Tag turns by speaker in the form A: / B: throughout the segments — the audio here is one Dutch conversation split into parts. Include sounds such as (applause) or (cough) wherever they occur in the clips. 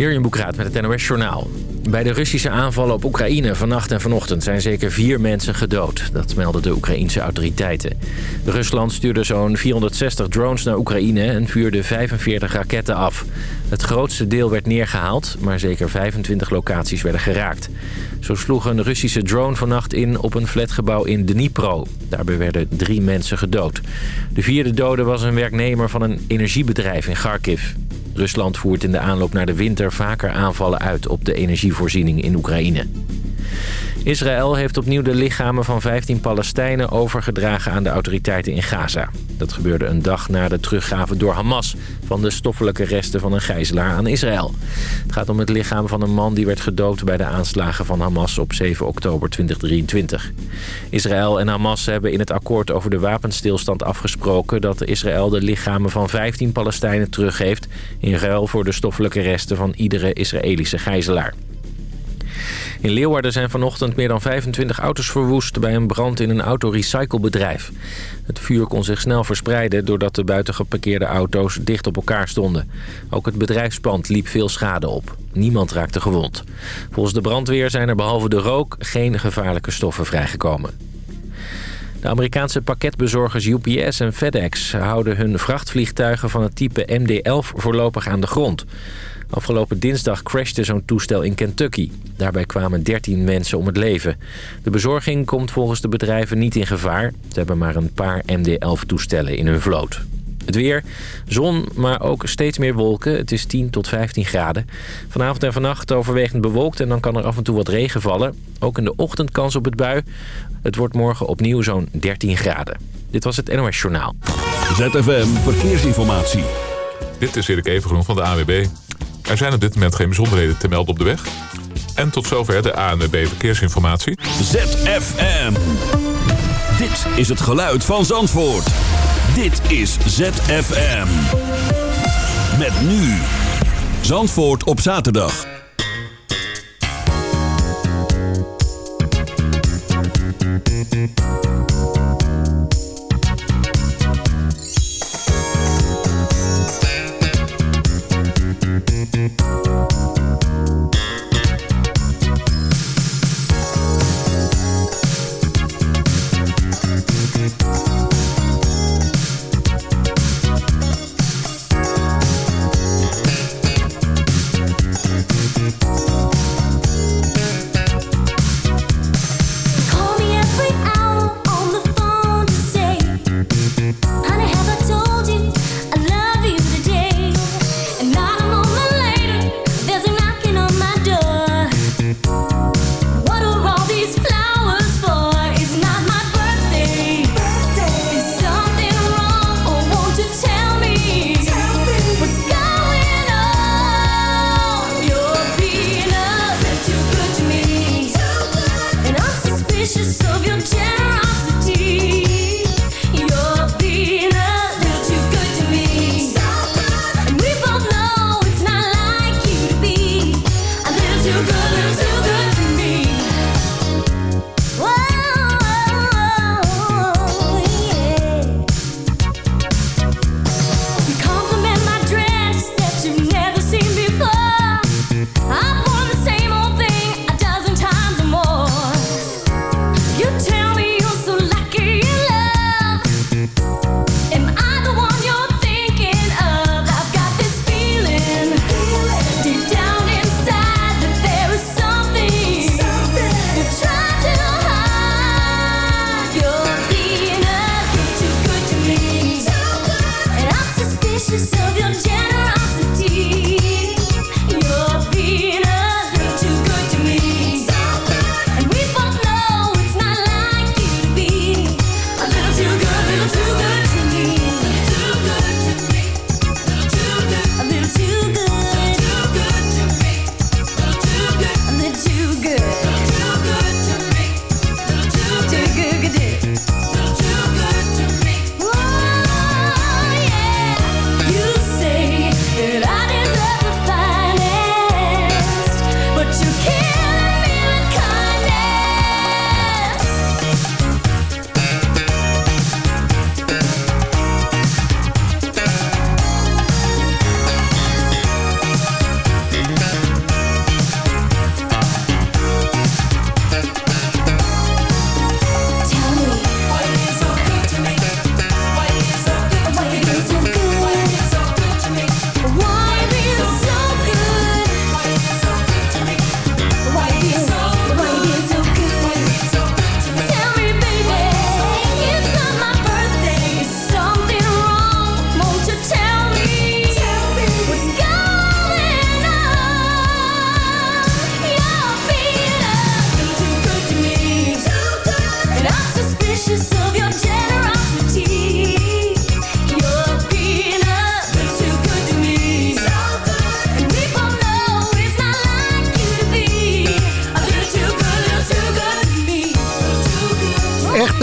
A: Hier in Boekraat met het NOS Journaal. Bij de Russische aanvallen op Oekraïne vannacht en vanochtend zijn zeker vier mensen gedood. Dat melden de Oekraïense autoriteiten. Rusland stuurde zo'n 460 drones naar Oekraïne en vuurde 45 raketten af. Het grootste deel werd neergehaald, maar zeker 25 locaties werden geraakt. Zo sloeg een Russische drone vannacht in op een flatgebouw in Dnipro. Daarbij werden drie mensen gedood. De vierde dode was een werknemer van een energiebedrijf in Kharkiv. Rusland voert in de aanloop naar de winter vaker aanvallen uit op de energievoorziening in Oekraïne. Israël heeft opnieuw de lichamen van 15 Palestijnen overgedragen aan de autoriteiten in Gaza. Dat gebeurde een dag na de teruggave door Hamas van de stoffelijke resten van een gijzelaar aan Israël. Het gaat om het lichaam van een man die werd gedood bij de aanslagen van Hamas op 7 oktober 2023. Israël en Hamas hebben in het akkoord over de wapenstilstand afgesproken dat Israël de lichamen van 15 Palestijnen teruggeeft in ruil voor de stoffelijke resten van iedere Israëlische gijzelaar. In Leeuwarden zijn vanochtend meer dan 25 auto's verwoest bij een brand in een autorecyclebedrijf. Het vuur kon zich snel verspreiden doordat de buiten geparkeerde auto's dicht op elkaar stonden. Ook het bedrijfspand liep veel schade op. Niemand raakte gewond. Volgens de brandweer zijn er behalve de rook geen gevaarlijke stoffen vrijgekomen. De Amerikaanse pakketbezorgers UPS en FedEx houden hun vrachtvliegtuigen van het type MD-11 voorlopig aan de grond. Afgelopen dinsdag crashte zo'n toestel in Kentucky. Daarbij kwamen 13 mensen om het leven. De bezorging komt volgens de bedrijven niet in gevaar. Ze hebben maar een paar MD-11-toestellen in hun vloot. Het weer, zon, maar ook steeds meer wolken. Het is 10 tot 15 graden. Vanavond en vannacht overwegend bewolkt en dan kan er af en toe wat regen vallen. Ook in de ochtend kans op het bui. Het wordt morgen opnieuw zo'n 13 graden. Dit was het NOS Journaal.
B: ZFM Verkeersinformatie.
C: Dit is Erik Evengroen van de AWB. Er zijn op dit moment geen bijzonderheden te melden op de weg. En tot zover de ANWB Verkeersinformatie.
B: ZFM. Dit is het geluid van Zandvoort. Dit is ZFM. Met nu. Zandvoort op zaterdag.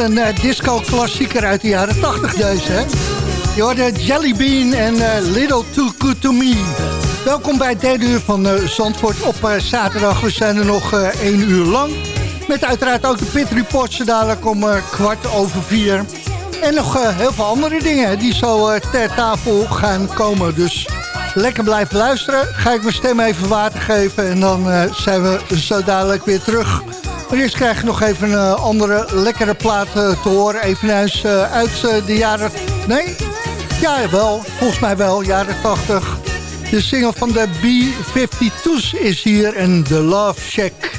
D: Een uh, disco-klassieker uit de jaren 80 deze, hè? Je hoorde Jelly Bean en uh, Little Too Good To Me. Welkom bij het derde uur van uh, Zandvoort op zaterdag. We zijn er nog één uur lang. Met uiteraard ook de Pit Reports dadelijk om kwart over vier. En nog heel veel andere dingen die zo ter tafel gaan komen. Dus lekker blijven luisteren. Ga ik mijn stem even water geven en dan zijn we zo dadelijk weer terug maar eerst krijg je nog even een andere lekkere plaat uh, te horen. Eveneens uh, uit de jaren... Nee? Ja, wel. Volgens mij wel. Jaren 80. De single van de B-52's is hier en The Love Shack.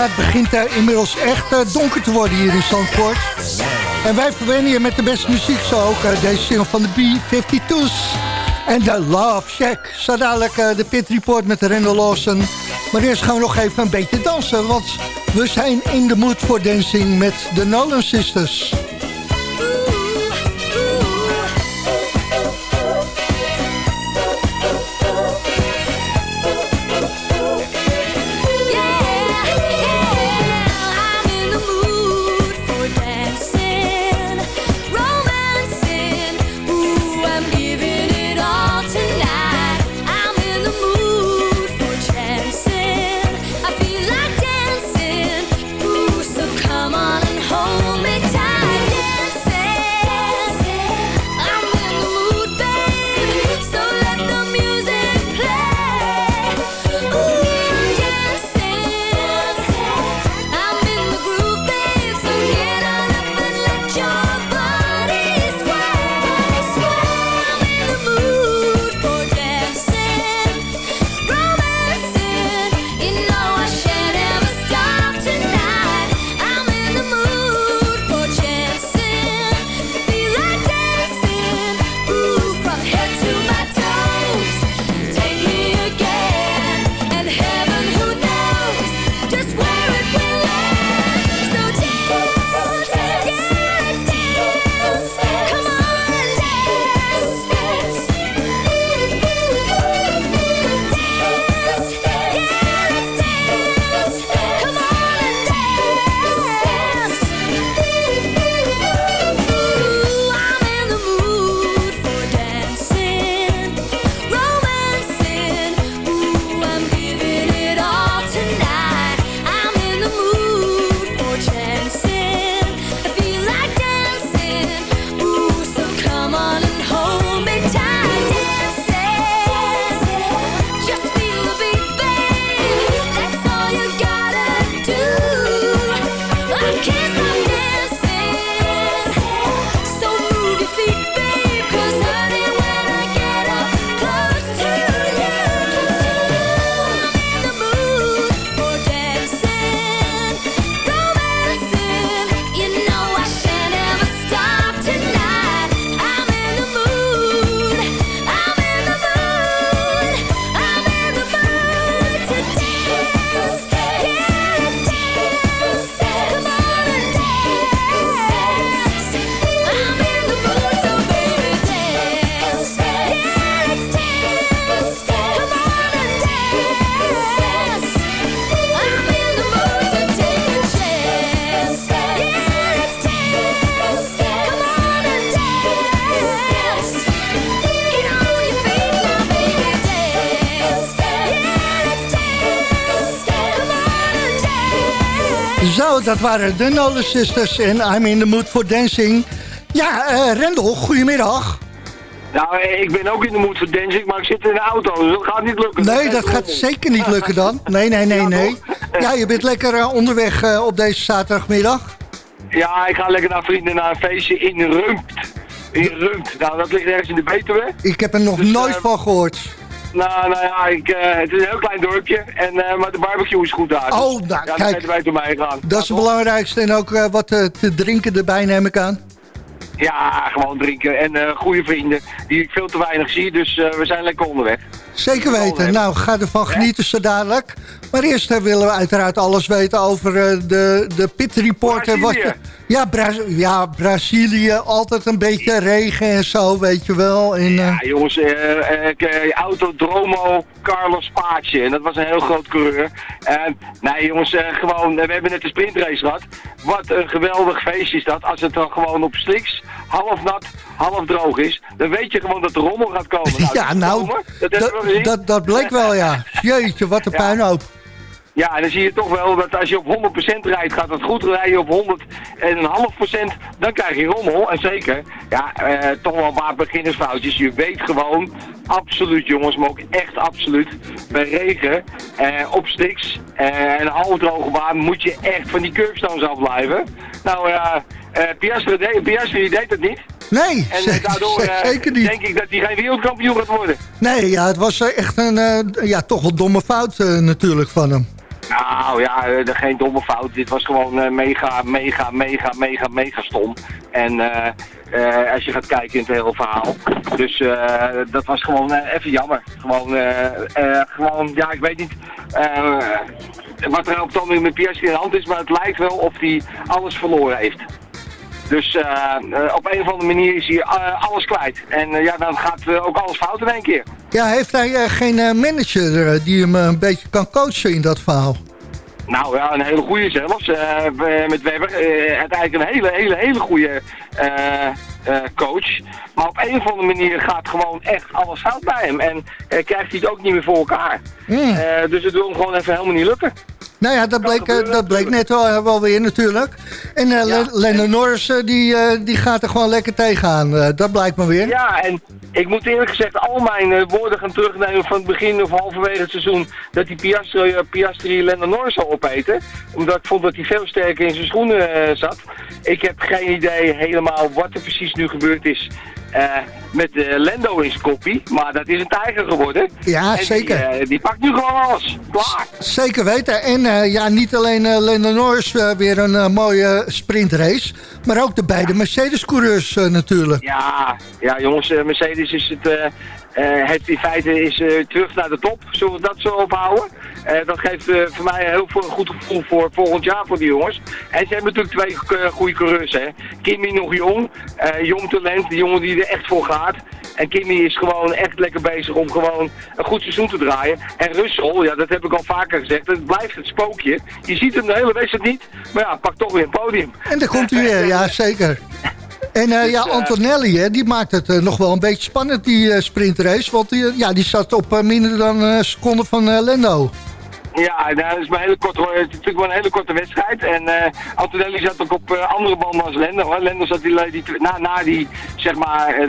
D: Het begint uh, inmiddels echt uh, donker te worden hier in Zandvoort. En wij verwennen je met de beste muziek zo ook. Uh, deze single van de B-52's. En de Love Shack. Zo dadelijk de Pit Report met Randall Lawson. Maar eerst gaan we nog even een beetje dansen. Want we zijn in de mood voor dancing met de Nolan Sisters. Dat waren de Nolan Sisters en I'm in the mood for dancing. Ja, uh, Rendel, goedemiddag.
E: Nou, ik ben ook in de mood voor dancing, maar ik zit in de auto, dus dat gaat niet lukken.
D: Nee, dat gaat zeker niet lukken dan. Nee, nee, nee, nee. Ja, je bent lekker uh, onderweg op deze zaterdagmiddag.
E: Ja, ik ga lekker naar vrienden naar een feestje in Rumpt. In Rumpt. Nou, dat ligt ergens in de Betuwe.
D: Ik heb er nog dus, nooit van gehoord.
E: Nou, nou ja, ik, uh, het is een heel klein dorpje, en, uh, maar de barbecue is goed daar.
D: Oh, nou,
E: ja,
D: kijk.
E: wij door mij gaan.
D: Dat is het belangrijkste. En ook uh, wat te drinken erbij neem ik aan.
E: Ja, gewoon drinken. En goede vrienden die ik veel te weinig zie, dus we zijn lekker onderweg.
D: Zeker weten. Nou, ga ervan genieten zo dadelijk. Maar eerst willen we uiteraard alles weten over de, de pit reporter. Wat je, ja, Bra ja, Brazilië, altijd een beetje regen en zo, weet je wel. En,
E: ja, jongens, uh, Autodromo Carlos Paatje. En dat was een heel groot coureur. En nee, jongens, gewoon, we hebben net een sprintrace gehad. Wat een geweldig feestje is dat. Als het dan gewoon op sliks, half nat, half droog is, dan weet je gewoon dat de rommel gaat komen.
D: Nou, (laughs) ja, nou, dat, dat, dat bleek wel, ja. (laughs) Jeetje, wat een puinhoop.
E: Ja, en dan zie je toch wel dat als je op 100% rijdt, gaat het goed. Rijden op 100 en een half procent, dan krijg je rommel. En zeker, ja, eh, toch wel paar beginnersfoutjes. Je weet gewoon, absoluut jongens, maar ook echt absoluut, bij regen, eh, op sticks eh, en een halfdroge baan moet je echt van die curbstones afblijven. Nou ja, uh, Piastri, deed, Piastri deed het niet.
D: Nee,
E: en zeker, daardoor zeker niet. denk ik dat hij geen wereldkampioen gaat worden.
D: Nee, ja, het was echt een ja, toch wel domme fout natuurlijk van hem.
E: Nou ja, eh, er geen domme fout. Dit was gewoon eh, mega, mega, mega, mega, mega stom. En eh, eh, als je gaat kijken in het hele verhaal. Dus eh, dat was gewoon eh, even jammer. Gewoon, eh, eh, gewoon, ja, ik weet niet eh, wat er op het moment met Piastri in de hand is. Maar het lijkt wel of hij alles verloren heeft. Dus eh, eh, op een of andere manier is hij eh, alles kwijt. En ja, dan gaat ook alles fout in één keer.
F: Ja, heeft hij geen manager die hem een beetje kan coachen in dat verhaal?
E: Nou ja, een hele goede zelfs. eh, met Webber. eh, uiteindelijk een hele, hele, hele goede coach. Maar op een of andere manier gaat gewoon echt alles fout bij hem. En krijgt hij het ook niet meer voor elkaar.
F: Hmm.
E: Dus het wil hem gewoon even helemaal niet lukken.
F: Nou ja, dat bleek, eh,
E: gebeuren
F: dat bleek net wel, eh, wel weer natuurlijk. En eh
E: Ja.
F: Le- Lennon Norris die, die gaat er gewoon lekker tegenaan. Dat blijkt maar weer.
E: Ja, en ik moet eerlijk gezegd al mijn woorden gaan terugnemen van het begin of halverwege het seizoen. Dat die Piastri, Piastri Lennon Norris zou opeten. Omdat ik vond dat hij veel sterker in zijn schoenen zat. Ik heb geen idee helemaal wat er precies nu gebeurd is. Eh, met de Lendo in zijn koppie, maar dat is een tijger geworden.
F: Ja,
E: En
F: zeker.
E: Die, eh, die pakt nu gewoon alles. Klaar.
F: Zeker weten. En ja, niet alleen eh Lennon Norris weer een mooie sprintrace. Maar ook de beide Mercedes-coureurs natuurlijk.
E: Ja, ja jongens, Mercedes is het, eh, heeft in feite is, eh, terug naar de top. Zullen we dat zo ophouden? Eh, dat geeft voor mij een heel veel goed gevoel voor volgend jaar voor die jongens. En ze hebben natuurlijk twee goede coureurs. Hè. Kimmy nog jong, jong talent, de jongen die er echt voor gaat. En Kimmy is gewoon echt lekker bezig om gewoon een goed seizoen te draaien. En Russell, ja, dat heb ik al vaker gezegd, het blijft het spookje. Je ziet hem de hele wedstrijd niet, maar ja, pak toch weer een podium.
F: En daar komt u weer, ja (laughs) zeker. En eh, ja,
E: eh,
F: Antonelli, hè, die maakt het eh, nog wel een beetje spannend, die sprintrace. Want die, ja, die zat op minder dan een seconde van Lendo.
E: Ja, nou, dat is maar een hele korte, het is natuurlijk wel een hele korte wedstrijd. En Antonelli zat ook op andere banden als Lendo. Hoor. Lendo zat die, die, na, na die, zeg maar,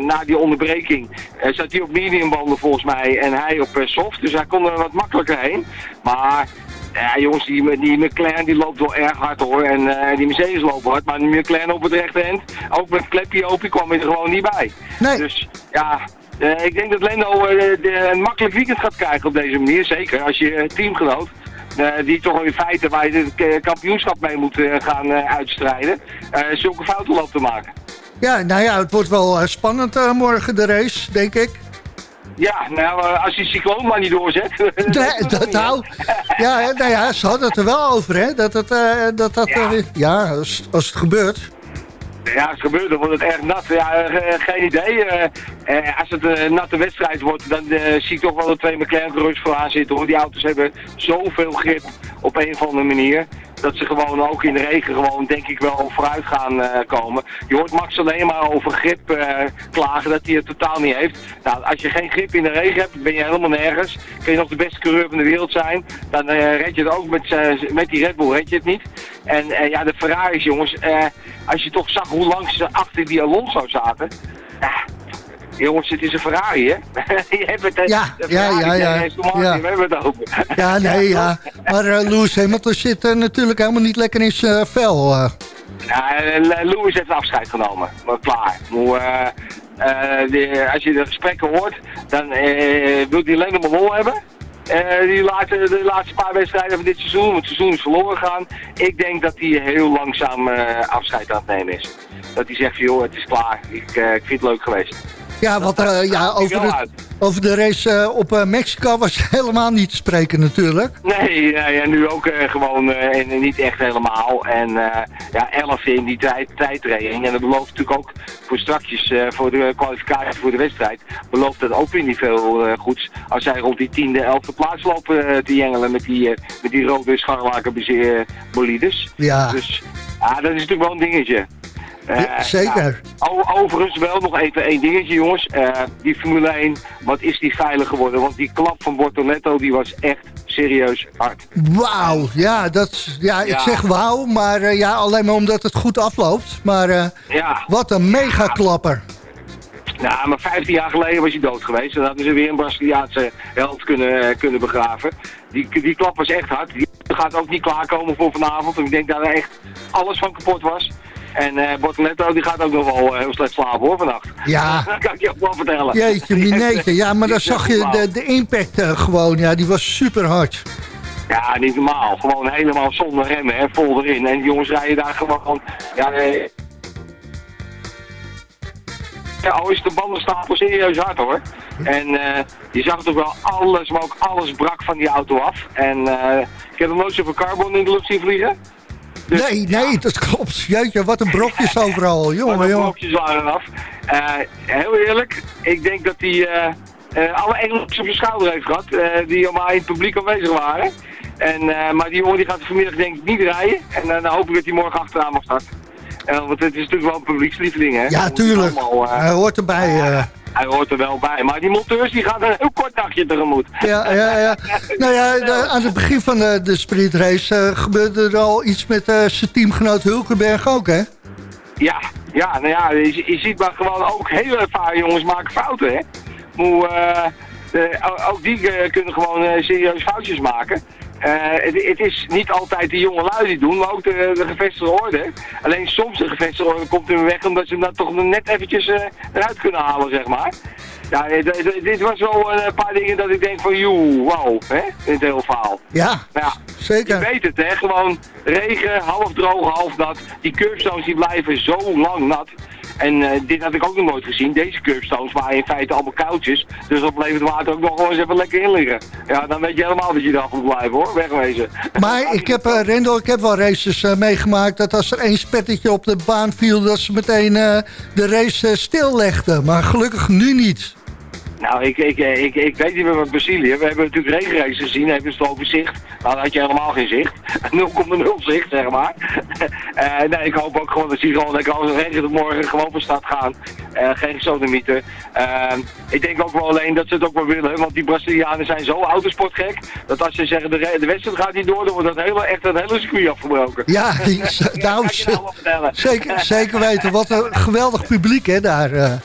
E: na die onderbreking, zat hij op medium banden volgens mij en hij op soft. Dus hij kon er wat makkelijker heen. Maar ja, jongens, die, die McLaren die loopt wel erg hard hoor. En eh, die Mercedes lopen hard, maar die McLaren op het rechterhand, ook met klepje open, kwam hij er gewoon niet bij.
F: Nee.
E: Dus ja, eh, ik denk dat Lendo eh, de- een makkelijk weekend gaat krijgen op deze manier. Zeker als je teamgenoot, die toch in feite waar je het kampioenschap mee moet gaan uitstrijden, zulke fouten loopt te maken.
F: Ja, nou ja, het wordt wel spannend morgen de race, denk ik.
E: Ja, nou, eh, als die cycloon maar niet doorzet. (laughs)
F: Nee, dat nou. (laughs) Ja, nou ja, ze hadden het er wel over, hè. Dat het, eh, dat, dat,
E: Ja.
F: eh, ja als, als het gebeurt.
E: Ja, als het gebeurt, dan wordt het erg nat. Ja, geen idee. Als het een natte wedstrijd wordt, dan zie ik toch wel dat twee McLaren vooraan zitten. Hoor. Die auto's hebben zoveel grip op een of andere manier. Dat ze gewoon ook in de regen gewoon, denk ik wel, vooruit gaan eh, komen. Je hoort Max alleen maar over grip eh, klagen dat hij het totaal niet heeft. Nou, als je geen grip in de regen hebt, ben je helemaal nergens. Kun je nog de beste coureur van de wereld zijn. Dan eh, red je het ook met, met die Red Bull, red je het niet. En ja, de Ferraris, jongens. als je toch zag hoe lang ze achter die Alonso zaten. Jongens, het is een Ferrari, hè? (laughs) je hebt het, eh,
F: Ja, ja, ja, ja. Ja.
E: We hebben het over.
F: Ja, nee, ja. Maar eh, Lewis Hamilton zit eh, natuurlijk helemaal niet lekker in zijn vel. eh.
E: Ja, eh, Lewis heeft afscheid genomen. Maar klaar. Eh, eh, de- als je de gesprekken hoort, dan eh, wil hij alleen maar lol hebben. Eh, die laatste, de laatste paar wedstrijden van dit seizoen, want het seizoen is verloren gegaan. Ik denk dat hij heel langzaam eh, afscheid aan het nemen is. Dat hij zegt van joh, het is klaar. Ik, eh, ik vind het leuk geweest.
F: Ja, want eh, ja, over,
E: uit.
F: over de race eh, op eh, Mexico was (laughs) helemaal niet te spreken natuurlijk.
E: Nee, nee en nu ook gewoon en niet echt helemaal. En ja, 11 in die tijd. En dat belooft natuurlijk ook voor strakjes, eh, voor de kwalificatie voor de wedstrijd, belooft dat ook weer niet veel goeds. Als zij rond die tiende, elfde plaats lopen te jengelen met die, met die rode scharlaken bolides.
F: Ja.
E: Dus ja, dat is natuurlijk wel een dingetje. Eh,
F: Ja, zeker.
E: overigens wel nog even één dingetje jongens. Eh, die Formule 1, wat is die veilig geworden? Want die klap van Bortoletto die was echt serieus hard.
F: Wauw, ja, dat, ja, ik zeg wauw, maar eh, ja, alleen maar omdat het goed afloopt. Maar
E: Ja,
F: wat een megaklapper.
E: nou, maar 15 jaar geleden was hij dood geweest. Dan hadden ze weer een Braziliaanse held kunnen, kunnen begraven. Die, die klap was echt hard. Die gaat ook niet klaarkomen voor vanavond. Ik denk dat er echt alles van kapot was. En Bortoletto die gaat ook nog wel eh, heel slecht slapen hoor vannacht.
F: Ja. (laughs)
E: dat kan ik je ook wel vertellen.
F: Jeetje, minetje. (laughs) Ja, maar dan zag je de, de impact eh, gewoon. Ja, die was super hard.
E: Ja, niet normaal. Gewoon helemaal zonder remmen, hè, vol erin. En die jongens rijden daar gewoon... Ja, eh, ja, al is de bandenstapel serieus hard hoor. En je zag toch wel alles, maar ook alles brak van die auto af. En ik heb nog nooit zoveel carbon in de lucht zien vliegen. Dus-
F: Nee, nee, dat klopt. Jeetje, wat een brokjes (laughs) overal. Jongen,
E: de
F: jongen.
E: blokjes waren af. Eh, heel eerlijk, ik denk dat hij eh, eh, alle Engelsen op zijn schouder heeft gehad, eh, die allemaal in het publiek aanwezig waren. En, maar die jongen die gaat vanmiddag denk ik niet rijden. En dan hoop ik dat hij morgen achteraan mag starten. Want het is natuurlijk wel een publiekslieveling, hè.
F: Ja, tuurlijk.
E: allemaal,
F: Hij hoort erbij. Eh.
E: hij hoort er wel bij. Maar die monteurs die gaan een heel kort dagje tegemoet.
F: Ja, ja, ja. Nou ja, de- aan het begin van de, de sprintrace eh, gebeurde er al iets met eh, zijn teamgenoot Hulkenberg ook, hè?
E: Ja, ja, nou ja, je, je ziet maar gewoon ook hele ervaren jongens maken fouten, hè. Eh, o- ook die eh, kunnen gewoon eh, serieus foutjes maken. Eh, het, het is niet altijd de jonge lui die doen, maar ook de, de gevestigde orde. Alleen soms de gevestigde orde komt in weg omdat ze hem dan toch net eventjes eh, eruit kunnen halen, zeg maar. Ja, eh, dit was wel een paar dingen dat ik denk van, joe, wow, hè, in het hele verhaal.
F: Ja,
E: ja, je
F: zeker.
E: weet het, hè? Gewoon regen, half droog, half nat. Die curbstones die blijven zo lang nat. En eh, dit had ik ook nog nooit gezien. Deze curbstones waren in feite allemaal koudjes. Dus dan bleef het water ook nog gewoon eens even lekker in liggen. Ja, dan weet je helemaal dat je daar moet blijven hoor. Wegwezen.
F: Maar ik heb, eh Rendel, ik heb wel races eh, meegemaakt dat als er één spettetje op de baan viel, dat ze meteen de race stillegden. Maar gelukkig nu niet.
E: Nou, ik, ik, ik, ik weet niet meer met Brazilië. We hebben natuurlijk regenraces gezien, hebben het over zicht. Nou, dan had je helemaal geen zicht. (laughs) 0,0 zicht, zeg maar. (laughs) Eh, nee, ik hoop ook gewoon dat die gewoon lekker als het regent morgen gewoon van start gaan. Eh, geen gesodemieter. Eh, ik denk ook wel alleen dat ze het ook wel willen, want die Brazilianen zijn zo autosportgek, dat als ze zeggen de, de wedstrijd gaat niet door, dan wordt dat hele, echt een hele circuit afgebroken.
F: Ja, (laughs)
E: ik je nou
F: zeker, zeker weten. Wat een geweldig publiek, hè, daar.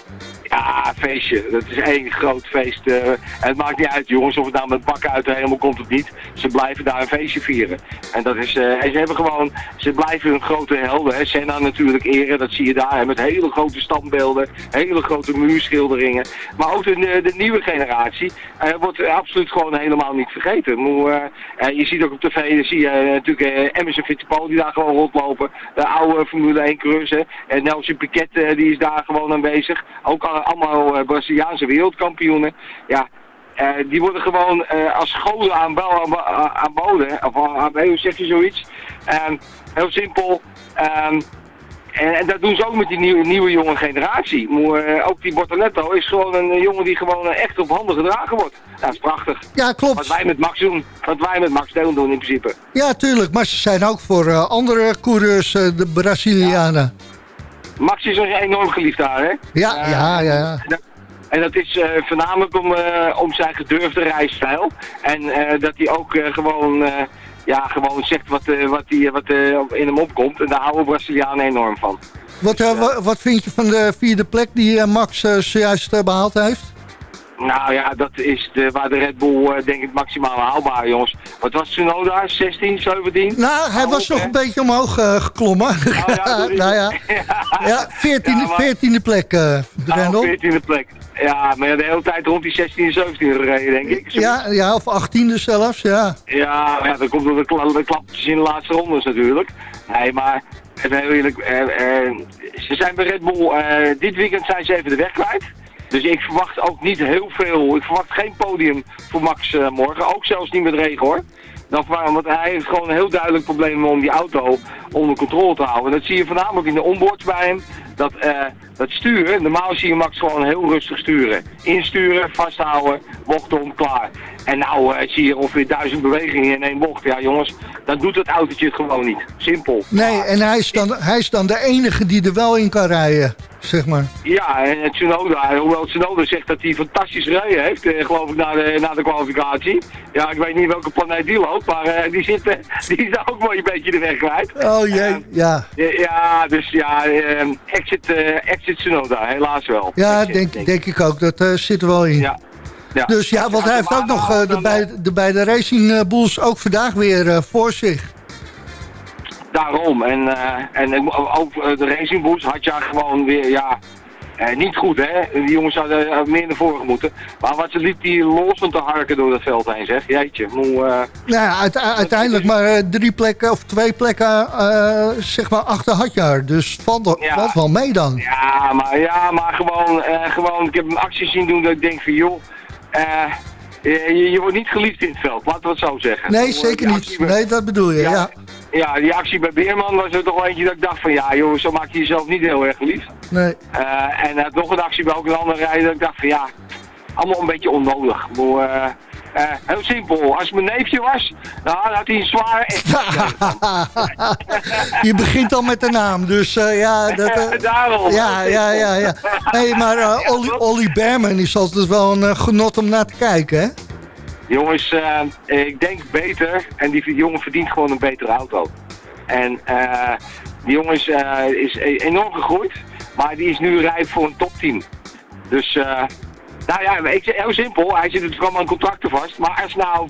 E: Ja, feestje. Dat is één groot feest. eh, het maakt niet uit, jongens, of het nou met bakken uit de hemel komt of niet. Ze blijven daar een feestje vieren. En dat is, eh, en ze hebben gewoon, ze blijven hun grote helden. Hè. Senna natuurlijk eren, dat zie je daar. hè, Met hele grote standbeelden, hele grote muurschilderingen. Maar ook de, de nieuwe generatie eh, wordt absoluut gewoon helemaal niet vergeten. Je ziet ook op tv, zie je natuurlijk Emerson Fittipaldi die daar gewoon rondlopen. De oude Formule 1 coureurs. En Nelson Piquet die is daar gewoon aanwezig. Ook al- allemaal eh, Braziliaanse wereldkampioenen. Ja, eh, die worden gewoon eh, als goden aan, bel- aan, aan- aanboden. Of hoe zeg je zoiets? Ehm, heel simpel. Ehm, en, en dat doen ze ook met die nieuwe, nieuwe jonge generatie. Maar, eh, ook die Bortoletto is gewoon een eh, jongen die gewoon eh, echt op handen gedragen wordt. Dat is prachtig.
F: Ja,
E: Wat
F: klopt.
E: wij met Max doen. Wat wij met Max Deel doen in principe.
F: Ja, tuurlijk. Maar ze zijn ook voor eh, andere coureurs, eh, de Brazilianen.
E: Max is een enorm geliefd daar, hè?
F: Ja,
E: Eh,
F: ja, ja.
E: En dat- En dat is eh, voornamelijk om, eh, om zijn gedurfde rijstijl. En dat hij ook gewoon, ja, gewoon zegt wat, wat, die, wat in hem opkomt. En daar houden Brazilianen enorm van.
F: Wat, wa- wat vind je van de vierde plek die Max zojuist eh, behaald heeft?
E: Nou ja, dat is de, waar de Red Bull eh, denk ik maximaal haalbaar, jongens. Wat was Tsunoda? 16, 17?
F: Nou, hij was nog een beetje omhoog eh, geklommen.
E: Oh, ja,
F: nou ja, (laughs) ja 14e, (laughs)
E: Ja, maar-
F: 14e plek, eh Rendel.
E: Oh, 14e plek. Ja, maar de hele tijd rond die 16, 17 gereden, denk ik.
F: Ja, ja, of 18e zelfs, ja.
E: Ja, ja, dan komt er de, kla de klapjes in de laatste rondes natuurlijk. Nee, maar heel eerlijk, eh, ze zijn bij Red Bull, dit weekend zijn ze even de weg kwijt. Dus ik verwacht ook niet heel veel, ik verwacht geen podium voor Max eh, morgen. Ook zelfs niet met regen hoor. Dan, verwacht- want hij heeft gewoon een heel duidelijk probleem om die auto onder controle te houden. En dat zie je voornamelijk in de onboards bij hem. Dat, eh, dat sturen, normaal zie je Max gewoon heel rustig sturen. Insturen, vasthouden, bocht om, klaar. En nou eh, zie je ongeveer duizend bewegingen in één bocht. Ja jongens, dan doet het autootje het gewoon niet. Simpel.
F: Nee, en hij is, dan, hij is dan de enige die er wel in kan rijden, zeg maar.
E: Ja, en Tsunoda, hoewel Tsunoda zegt dat hij fantastisch gereden heeft, eh, geloof ik, na de, na de kwalificatie. Ja, ik weet niet welke planeet die loopt, maar eh, die, zit, eh, (laughs) die is daar ook wel een beetje de weg kwijt.
F: Oh jee, ja.
E: Ja, Ja, dus ja, eh, exit, eh, exit Tsunoda, helaas wel.
F: Ja,
E: Exit,
F: denk, denk ik ook. Dat zit er wel in.
E: Ja. ja.
F: Dus ja, want hij heeft ook nog de, beide, de beide Racing Bulls ook vandaag weer voor zich.
E: Daarom. En, eh, en ook eh, de Racing Bulls had je gewoon weer, ja... Eh, niet goed, hè? Die jongens zouden meer naar voren moeten. Maar wat ze liep die los van te harken door het veld heen, zeg. Jeetje, moe,
F: ja, uite- uiteindelijk maar drie plekken of twee plekken eh, zeg maar achter Hadjar. Dus het valt,
E: Ja.
F: valt wel mee dan.
E: Ja, maar, ja, maar gewoon, gewoon, ik heb een actie zien doen dat ik denk van, joh, eh, je, je wordt niet geliefd in het veld, laten we het zo zeggen.
F: Nee, zeker niet.
E: bij-
F: Nee, dat bedoel je, ja.
E: Ja. Ja, die actie bij Beerman was er toch wel eentje dat ik dacht van, ja joh, zo maak je jezelf niet heel erg geliefd.
F: Nee.
E: Eh, en eh, nog een actie bij ook een andere rijder dat ik dacht van, ja, allemaal een beetje onnodig. Ik eh, heel simpel, als het mijn neefje was, dan had hij een zware (laughs)
F: je begint al met de naam, dus eh, ja. Dat, eh, (laughs)
E: Daarom.
F: ja, ja, ja, ja. Nee, maar Olly, Olly Berman is altijd wel een genot om naar te kijken, hè?
E: Jongens, ik denk beter. En die jongen verdient gewoon een betere auto. En die jongen is, is e- enorm gegroeid. Maar die is nu rijp voor een topteam. Dus, eh, nou ja, ik, zeg heel simpel. Hij zit natuurlijk allemaal aan contracten vast. Maar als nou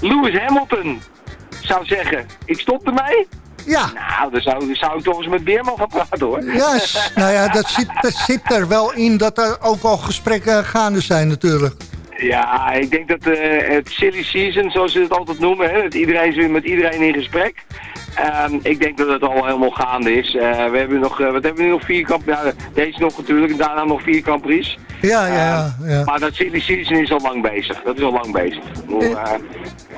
E: Lewis Hamilton zou zeggen, ik stop ermee.
F: Ja.
E: Nou, dan zou, zou ik toch eens met Beerman gaan praten hoor.
F: Ja, (laughs) nou ja, dat zit, dat zit er wel in dat er ook al gesprekken gaande zijn natuurlijk.
E: Ja, ik denk dat eh, het silly season, zoals ze het altijd noemen, hè, dat iedereen is weer met iedereen in gesprek. Ehm, ik denk dat het al helemaal gaande is. Eh, we hebben nog, eh, wat hebben we nu nog? Vier kamp ja, deze nog natuurlijk en daarna nog vier Grand Prix.
F: Ja, ja, ja. ja.
E: Maar dat silly season is al lang bezig. Dat is al lang bezig. Bedoel, eh,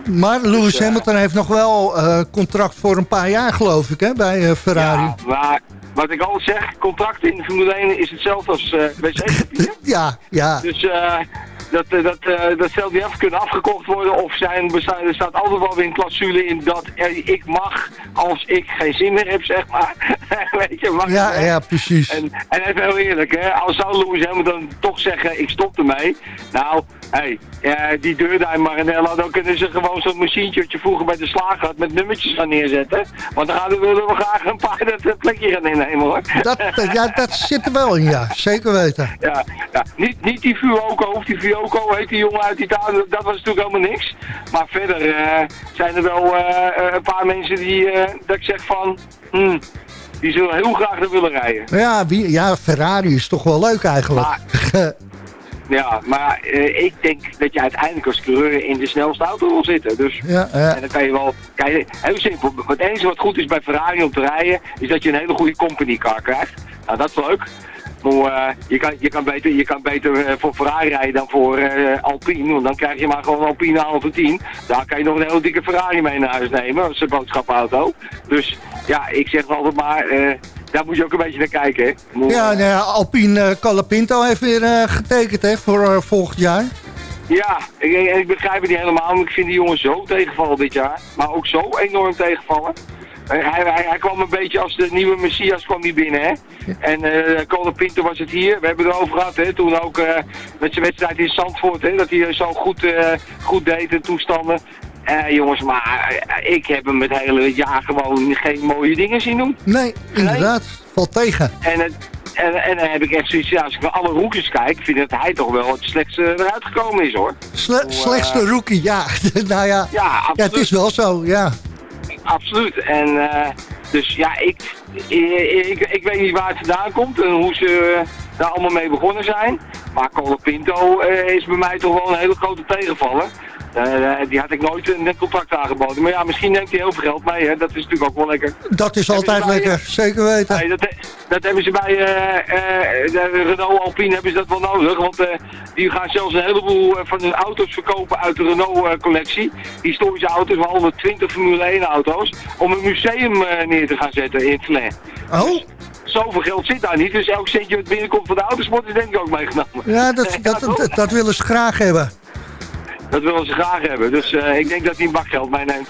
F: Maar Lewis
E: Dus, eh,
F: Hamilton heeft nog wel eh, contract voor een paar jaar, geloof ik, hè, bij eh, Ferrari.
E: ja, maar wat ik altijd zeg, contract in de Formule 1 is hetzelfde als eh wc-papier. (laughs)
F: Ja, ja.
E: Dus eh, dat, eh, dat, eh, dat af kunnen afgekocht worden of zijn, bestaan- er staat altijd wel weer een clausule in dat ik mag als ik geen zin meer heb, zeg maar. (laughs) Weet je, mag
F: Ja, ja, precies.
E: En, en even heel eerlijk, hè, als zou Lewis Hamilton toch zeggen, ik stop ermee. Nou, hé, hey, die deur daar in Maranello, dan kunnen ze gewoon zo'n machientje wat je vroeger bij de slager had met nummertjes gaan neerzetten. Want dan gaan we, willen we graag een paar dat plekje gaan innemen hoor.
F: Dat, ja, dat zit er wel in, ja. Zeker weten.
E: Ja, ja. Niet, niet die Fuoco, of die Fuoco heet die jongen uit Italië, dat was natuurlijk helemaal niks. Maar verder eh, zijn er wel eh, eh, een paar mensen die, dat ik zeg van, hmm, die zullen heel graag er willen rijden.
F: Ja, wie, ja, Ferrari is toch wel leuk eigenlijk. (laughs)
E: Ja, maar ik denk dat je uiteindelijk als coureur in de snelste auto wil zitten. Dus,
F: ja, ja.
E: en dan kan je wel, kan je, heel simpel, het enige wat goed is bij Ferrari om te rijden, is dat je een hele goede company car krijgt. Nou, dat is leuk. Eh, je, kan, je, kan beter, je kan beter eh, voor Ferrari rijden dan voor eh, Alpine, want dan krijg je maar gewoon Alpine Alfa 10. Daar kan je nog een hele dikke Ferrari mee naar huis nemen, als een boodschappenauto. Dus ja, ik zeg altijd maar, daar moet je ook een beetje naar kijken. Hè.
F: Ja, nou ja, Alpine Colapinto heeft weer getekend hè, voor volgend jaar.
E: Ja, ik, ik, begrijp het niet helemaal, maar ik vind die jongen zo tegenvallen dit jaar. Maar ook zo enorm tegenvallen. Eh, Hij, hij, hij kwam een beetje als de nieuwe Messias kwam die binnen, hè. En eh Colin Pinto was het hier. We hebben het erover gehad, hè. Toen ook eh, met zijn wedstrijd in Zandvoort, hè. Dat hij zo goed, eh, goed deed in toestanden. Eh, jongens, maar eh, ik heb hem het hele jaar gewoon geen mooie dingen zien doen.
F: Nee, inderdaad. Valt tegen.
E: En, het, en, en dan heb ik echt zoiets, ja, als ik naar alle rookies kijk, vind ik dat hij toch wel het slechtste eruit gekomen is, hoor.
F: Sle- slechtste rookie, ja. (laughs) nou ja.
E: Ja,
F: ja, het is wel zo, ja.
E: Absoluut. En eh, dus ja, ik, ik, ik, ik weet niet waar het vandaan komt en hoe ze eh, daar allemaal mee begonnen zijn. Maar Colo Pinto eh, is bij mij toch wel een hele grote tegenvaller. Eh, die had ik nooit een contract aangeboden. Maar ja, misschien neemt hij heel veel geld mee. Hè. Dat is natuurlijk ook wel lekker.
F: Dat is altijd
E: bij,
F: lekker, zeker weten.
E: Nee, dat, dat hebben ze bij eh, eh, Renault Alpine hebben ze dat wel nodig. Want eh, die gaan zelfs een heleboel eh, van hun auto's verkopen uit de Renault eh, collectie. Historische auto's, wel 120 Formule 1 auto's. Om een museum eh, neer te gaan zetten in Flens.
F: Oh,
E: Zoveel geld zit daar niet. Dus elk centje wat binnenkomt van de autosport is denk ik ook meegenomen.
F: ja, dat, (laughs) dat, dat willen ze graag hebben.
E: Dat willen ze graag hebben. Dus eh, ik denk dat hij een bakgeld meeneemt.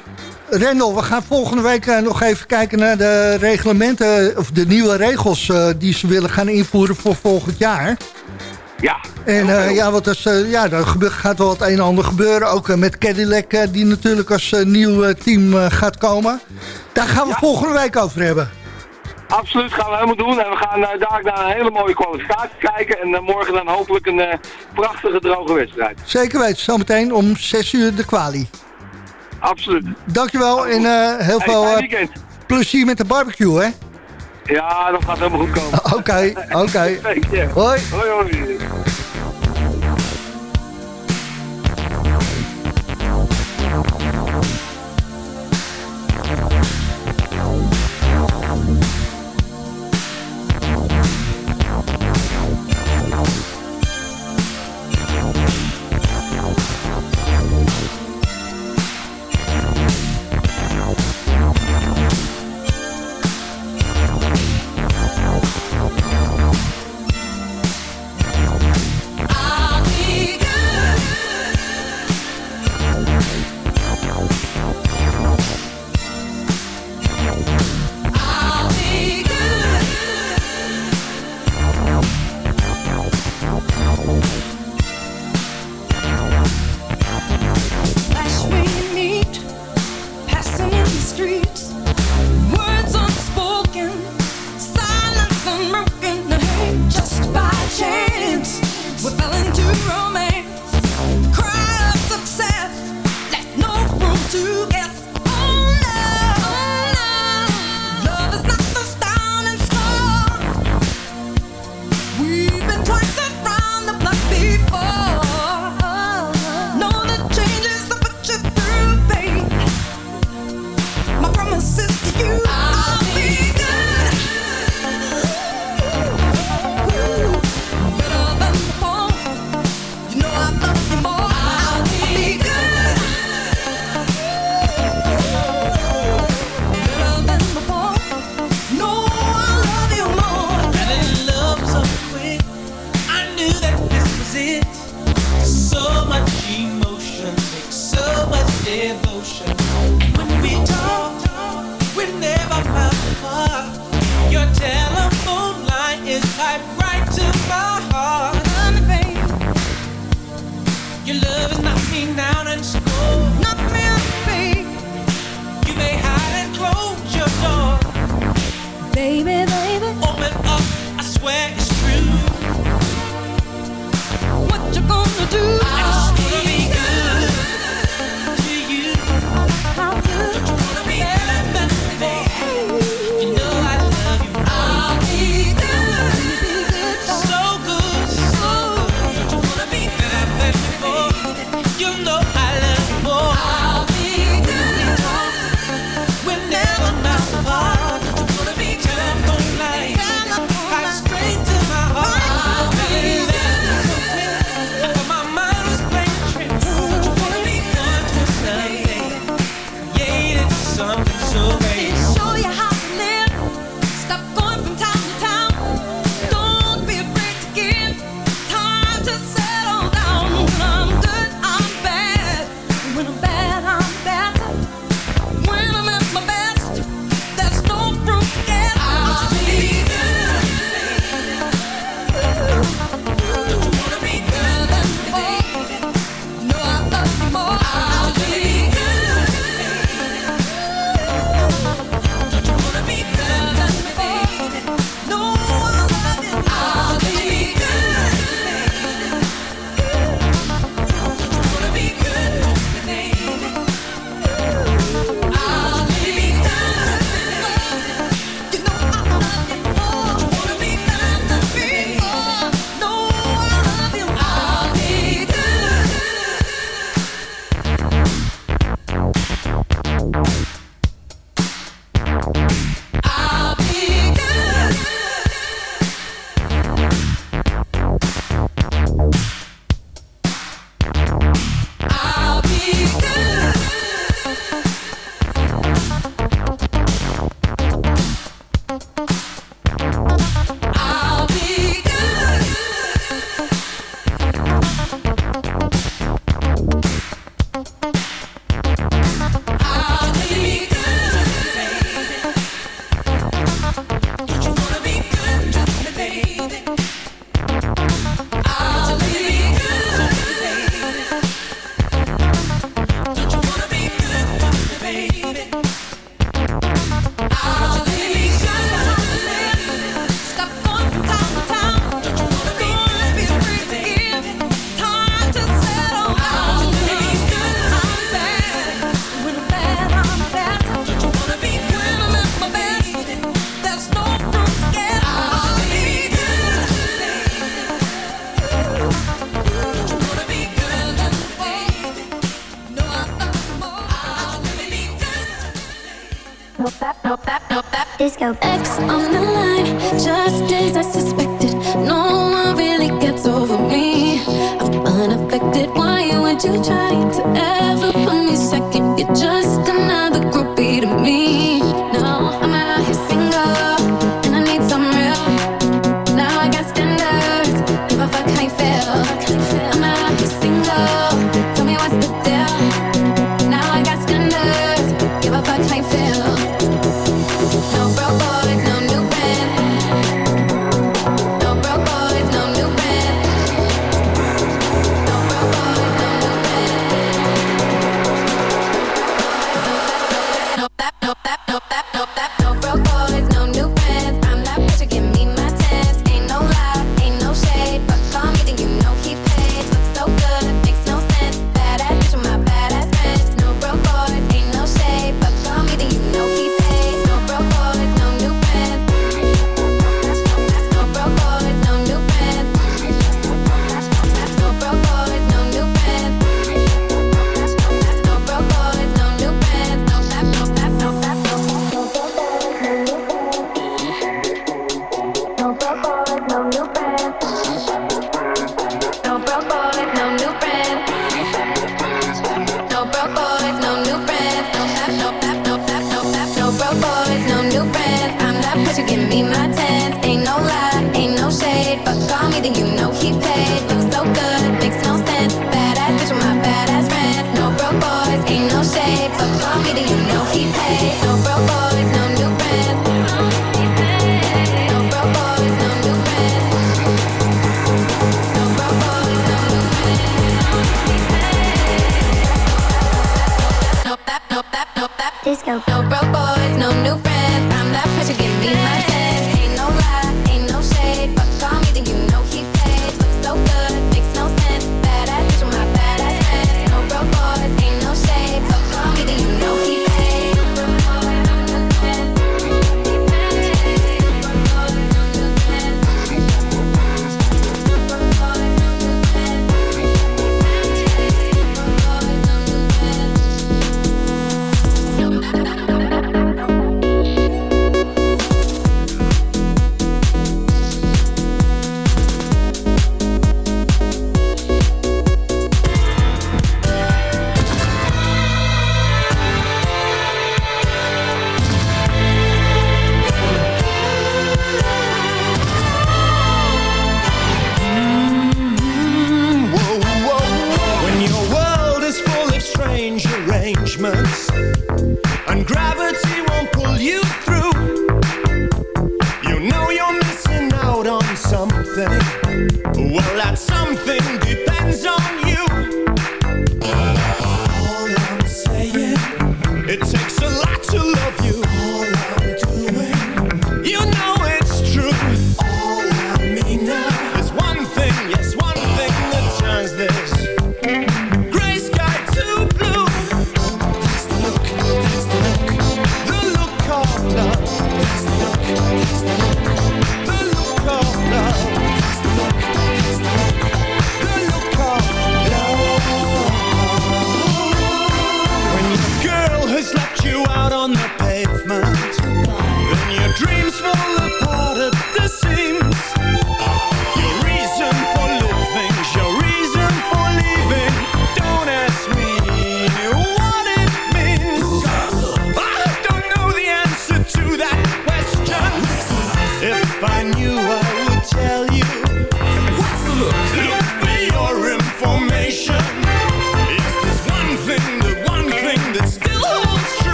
F: Rendel, we gaan volgende week eh, nog even kijken naar de reglementen, of de nieuwe regels eh, die ze willen gaan invoeren voor volgend jaar.
E: Ja.
F: En eh, ja, wat is, eh, ja, er gaat wel het een en ander gebeuren. Ook eh, met Cadillac, eh, die natuurlijk als eh, nieuw eh, team eh, gaat komen. Daar gaan we
E: Ja.
F: volgende week over hebben.
E: Absoluut, gaan we helemaal doen. En we gaan eh, daar naar een hele mooie kwalificatie kijken. En eh, morgen dan hopelijk een eh, prachtige droge wedstrijd.
F: Zeker weten, zometeen om 6 uur de kwalie.
E: Absoluut.
F: Dankjewel en eh, heel
E: Hey,
F: veel plezier met de barbecue, hè?
D: Ja, dat gaat helemaal goed komen. (laughs)
E: Oké, oké. (laughs) Hoi.
D: Hoi, hoi.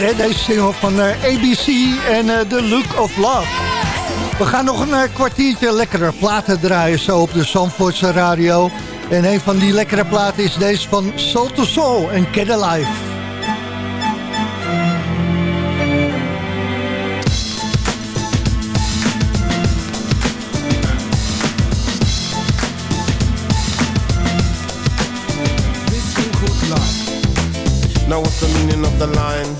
F: Deze single van eh, ABC en eh, The Look of Love. We gaan nog een eh, kwartiertje lekkere platen draaien zo op de Zandvoortse radio. En een van die lekkere platen is deze van Soul to Soul en Get Alive.
G: The line?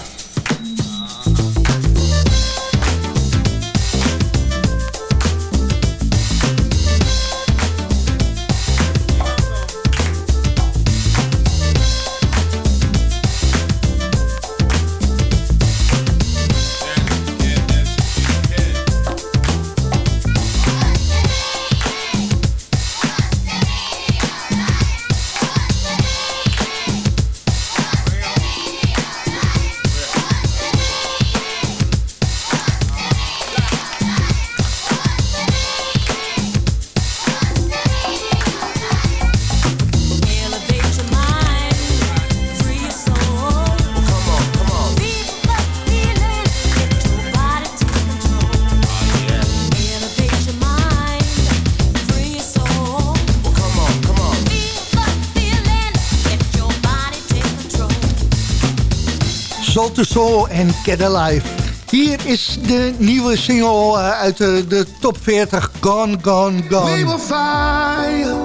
F: Soul en Get Alive. Hier is de nieuwe single eh, uit de, top 40, Gone, Gone,
H: We
F: Gone.
H: will fire,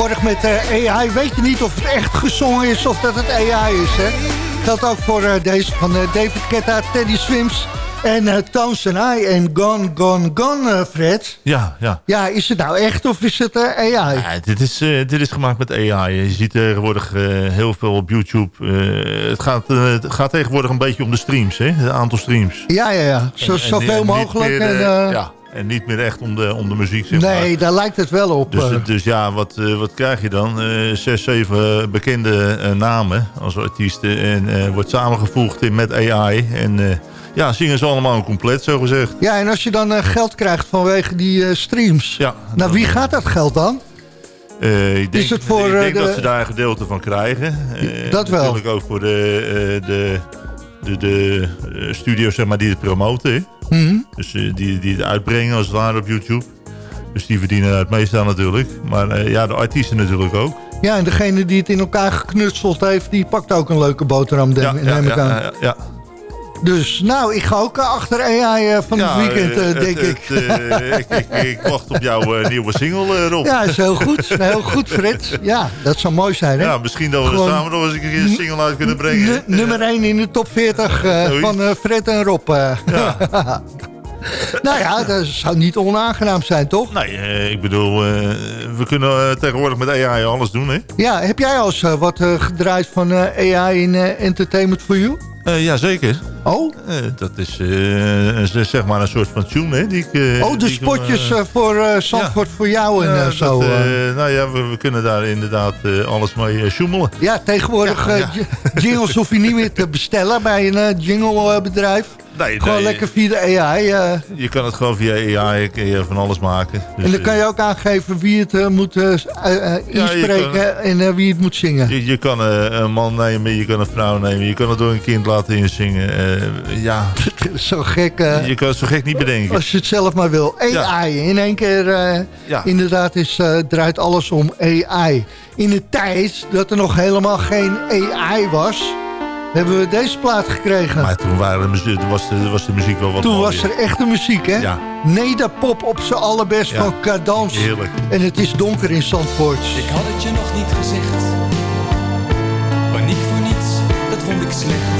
F: tegenwoordig met eh, AI weet je niet of het echt gezongen is of dat het AI is. Hè? Geldt ook voor eh, deze van eh, David Ketta, Teddy Swims en eh Tones and I en Gone, Gone, Gone, Fred.
I: Ja, ja.
F: Ja, is het nou echt of is het AI?
I: Ja, dit, is, dit is gemaakt met AI. Je ziet tegenwoordig heel veel op YouTube. Het, gaat, het gaat tegenwoordig een beetje om de streams, hè? het aantal streams.
F: Ja, ja, ja. Zo,
I: En- en
F: zoveel mogelijk.
I: meer,
F: en,
I: ja, en niet meer echt om de, om de muziek, zeg maar.
F: nee, daar lijkt het wel op.
I: Dus,
F: eh.
I: dus ja, wat, eh, wat krijg je dan? Eh, zes, zeven bekende namen als artiesten. En eh, wordt samengevoegd in, met AI. En ja, zingen ze allemaal compleet, zo gezegd.
F: Ja, en als je dan geld krijgt vanwege die streams.
I: Ja,
F: nou, wie gaat dat geld dan?
I: Ik denk,
F: het voor,
I: ik denk
F: de-
I: dat ze daar een gedeelte van krijgen.
F: Dat wel.
I: Natuurlijk ook voor de, de, de, de eh, studio's zeg maar, die het promoten.
F: Mhm.
I: Dus eh, die, die het uitbrengen als het ware op YouTube. Dus die verdienen het meeste aan natuurlijk. Maar eh, ja, de artiesten natuurlijk ook.
F: Ja, en degene die het in elkaar geknutseld heeft... die pakt ook een leuke boterham, denk,
I: Ja, ja,
F: neem ik
I: ja,
F: aan.
I: ja, ja.
F: Dus, nou, ik ga ook eh, achter AI eh, van
I: Ja,
F: het weekend,
I: eh,
F: denk
I: het-
F: ik.
I: ik, ik. Ik wacht op jouw nieuwe single, Rob.
F: Ja, is heel goed. Heel goed, Fred. Ja, dat zou mooi zijn, hè?
I: Ja, misschien dat we
F: Gewoon-
I: er samen nog eens een keer een single uit kunnen brengen.
F: Nu- nummer 1 in de top 40 eh,
I: Zoiets.
F: van Fred en Rob. eh. (laughs) nou ja, dat zou niet onaangenaam zijn, toch?
I: Nee, ik bedoel, we kunnen tegenwoordig met AI alles doen, hè?
F: Ja, heb jij al eens wat gedraaid van AI in Entertainment for You?
I: Eh ja, zeker.
F: Oh?
I: dat is eh, een- zeg maar een soort van tune, hè? Die ik, eh,
F: oh, de
I: die
F: spotjes
I: eh,
F: eh, voor eh Zandvoort voor jou en
I: ja,
F: eh,
I: dat,
F: zo. eh.
I: eh, nou ja, we, we kunnen daar inderdaad eh, alles mee eh, sjoemelen.
F: Ja, tegenwoordig
I: Ja,
F: eh, jingles hoef je niet meer te bestellen bij een eh, jinglebedrijf.
I: Nee,
F: Gewoon
I: nee,
F: lekker via de AI. eh.
I: Je kan het gewoon via AI van alles maken. Dus,
F: en dan kan je ook aangeven wie het eh, moet eh, eh, eh,
I: Ja, je
F: inspreken
I: kan-
F: en eh, wie het moet zingen.
I: Je, je kan eh, een man nemen, je kan een vrouw nemen, je kan het door een kind laten inzingen. Eh, ja, (laughs)
F: Zo gek. eh,
I: je kan het zo gek niet bedenken.
F: Als je het zelf maar wil. AI. In één keer, eh,
I: Ja.
F: inderdaad, is, eh, draait alles om AI. In de tijd dat er nog helemaal geen AI was, hebben we deze plaat gekregen.
I: Maar toen waren de muziek, was, de, was de muziek wel wat
F: Toen
I: mooier.
F: was er echte muziek, hè?
I: Ja.
F: Nederpop op zijn allerbest
I: Ja.
F: van Cadans.
I: Heerlijk.
F: En het is donker in Zandvoort.
J: Ik had het je nog niet gezegd. Maar niet voor niets, dat vond ik slecht.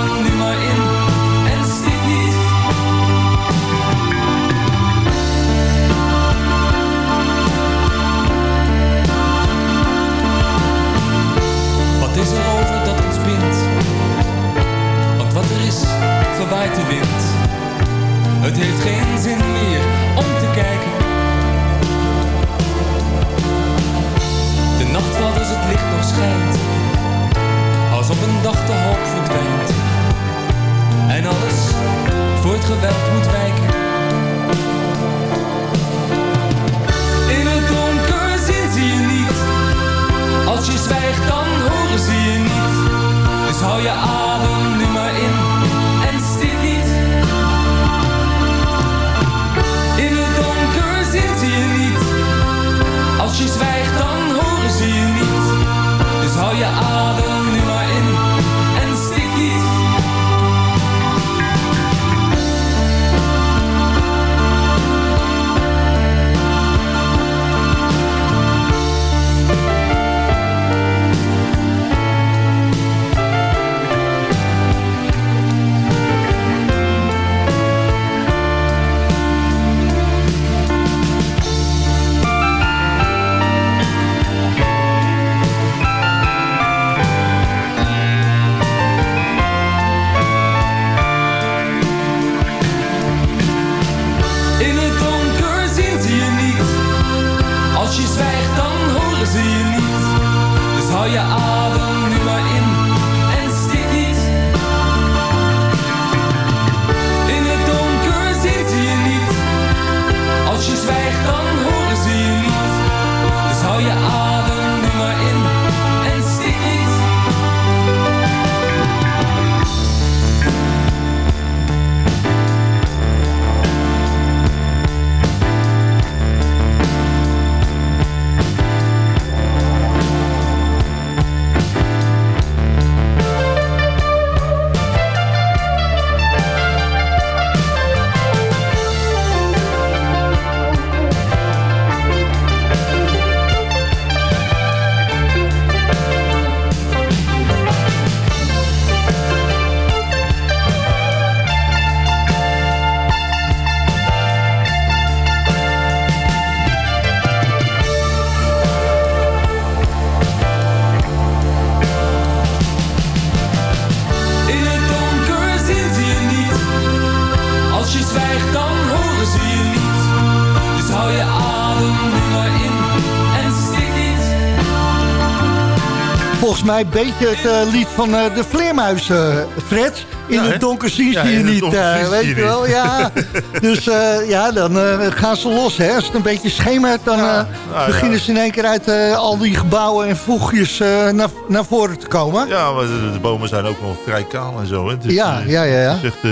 F: mij een beetje het eh, lied van eh, de vleermuizen, Fred. In
I: Ja,
F: het donker zien ze je niet, eh, weet
I: je
F: wel. Ja. (laughs) Dus eh, ja, dan eh, gaan ze los. Hè. Als het een beetje schemert, dan eh,
I: nou
F: beginnen ze in één keer uit eh, al die gebouwen en voegjes eh, naar, naar voren te komen.
I: Ja, maar de, de bomen zijn ook wel vrij kaal en zo. Hè. Dus,
F: Ja,
I: eh,
F: ja, ja, ja.
I: echt, eh,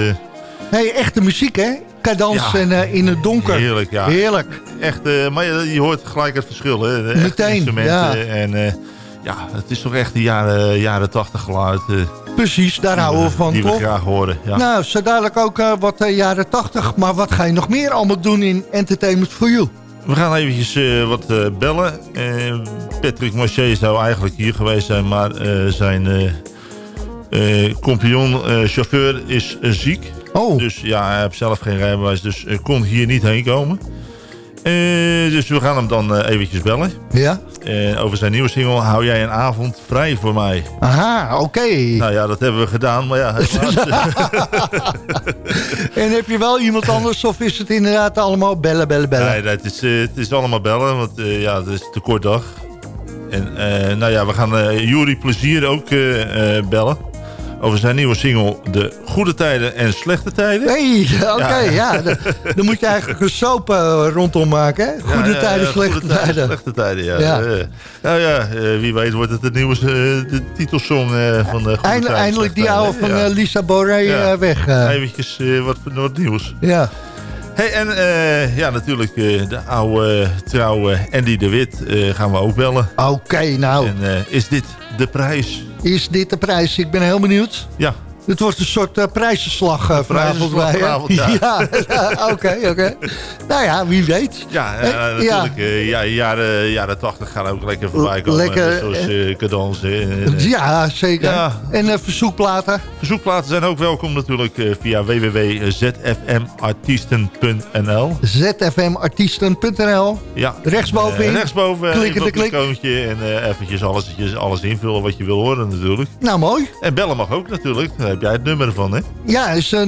F: Nee, echte muziek, hè? Cadans
I: Ja.
F: en eh, in het donker.
I: Heerlijk, ja.
F: Heerlijk.
I: echt, eh, maar je, je hoort gelijk het verschil. Hè. De
F: Meteen,
I: instrumenten
F: ja.
I: En eh, ja, het is toch echt de jaren, jaren 80 geluid. eh,
F: Precies, daar houden we van,
I: Die we
F: toch?
I: graag horen. Ja.
F: Nou, zo dadelijk ook eh, wat eh, jaren 80. Maar wat ga je nog meer allemaal doen in Entertainment for You?
I: We gaan eventjes wat bellen. Patrick Marché zou eigenlijk hier geweest zijn, maar zijn compagnon, chauffeur, is ziek.
F: Oh.
I: Dus ja, hij heeft zelf geen rijbewijs, dus kon hier niet heen komen. Eh, dus we gaan hem dan eh, eventjes bellen.
F: Ja?
I: Eh, over zijn nieuwe single, Hou jij een avond vrij voor mij.
F: Aha, oké.
I: Nou ja, dat hebben we gedaan, maar ja. (laughs) (laughs)
F: En heb je wel iemand anders of is het inderdaad allemaal bellen, bellen, bellen?
I: Nee, nee, het, is, het is allemaal bellen, want ja, het is te kort dag. En nou ja, we gaan Jury Plezier ook bellen. Over zijn nieuwe single De Goede Tijden en Slechte Tijden.
F: Nee, oké, ja. (laughs)
I: Ja.
F: Dan, dan moet je eigenlijk een soap eh, rondom maken, hè? Goede
I: Ja,
F: tijden, slechte
I: goede tijden,
F: tijden.
I: Slechte tijden, ja.
F: Ja.
I: ja. nou ja, eh, wie weet wordt het de nieuwe eh, de titelsong eh, van de Goede
F: Eind-
I: Tijden,
F: eindelijk die oude van eh, Lisa Boré eh, weg. eh.
I: Eventjes eh, wat, wat nieuws.
F: ja.
I: Hey, en eh, ja, natuurlijk eh, de oude trouwe Andy de Wit eh, gaan we ook bellen.
F: Oké, nou,
I: En is dit de prijs?
F: is dit de prijs? Ik ben heel benieuwd.
I: Ja,
F: Het wordt een soort eh, prijzenslag eh, vanavond
I: prijzenslag ja.
F: ja, ja, (laughs) oké, oké. Nou ja, wie weet.
I: ja,
F: Eh, ja.
I: natuurlijk. eh, ja, jaren, jaren 80 gaan ook lekker voorbij komen.
F: Lekker,
I: Zoals cadans.
F: Ja, zeker.
I: Ja.
F: En verzoekplaten.
I: Verzoekplaten zijn ook welkom natuurlijk via www.zfmartiesten.nl.
F: zfmartiesten.nl
I: Ja.
F: Rechtsbovenin.
I: Eh, rechtsboven.
F: Klikken de klik.
I: En eventjes alles, alles invullen wat je wil horen natuurlijk.
F: Nou, mooi.
I: En bellen mag ook natuurlijk. Heb jij het nummer van, hè?
F: Ja, is eh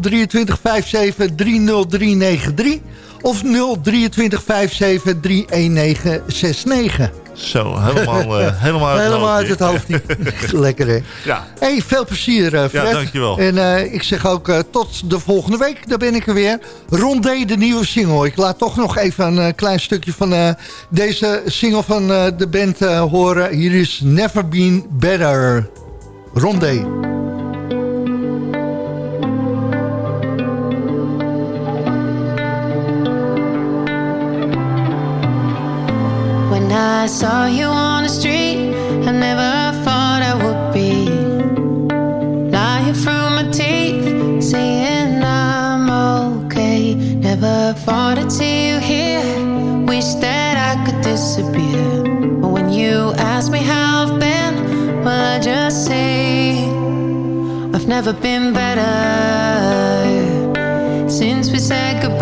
F: 023 57 30393 of 023 57 31969.
I: Zo, helemaal, eh, (laughs) helemaal uit het
F: Helemaal uit het hoofd. (laughs) Lekker, hè?
I: Ja.
F: Hey, veel plezier, eh, Fred.
I: Ja, dankjewel.
F: En eh, ik zeg ook eh, tot de volgende week. Daar ben ik er weer. Rondé, de nieuwe single. Ik laat toch nog even een eh, klein stukje van eh, deze single van eh, de band eh, horen. Hier is Never Been Better. Rondé.
K: Saw you on the street, I never thought I would be lying through my teeth, saying I'm okay. Never thought I'd see you here. Wish that I could disappear. But when you ask me how I've been, well, I just say I've never been better. Since we said goodbye,